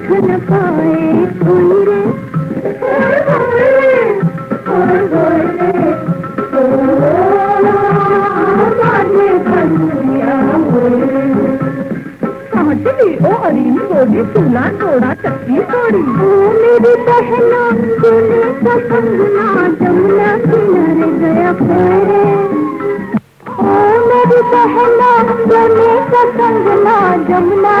देख न पाए कोई रे ओ अरीन बोली चूल्हा तोड़ा चक्की तोड़ी ओ मेरी बहना तूने पसंद ना जमुना किनारे गया फेरे ओ मेरी बहना तूने पसंद ना जमुना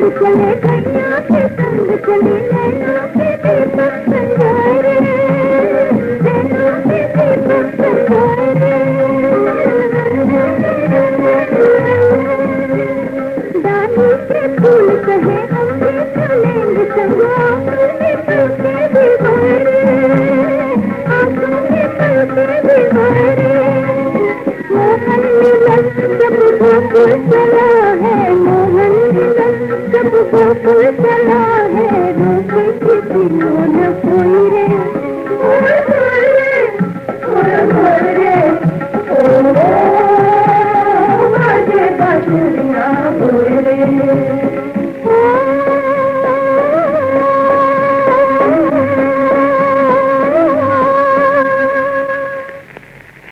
संग चले गैया के संग चले नैना के दीपक संगारे नैना के दीपक संगारे दानी के फूल कहे हम भी चलेंगे संगा आँखों के पल के दीवारे आँखों के पल के दीवारे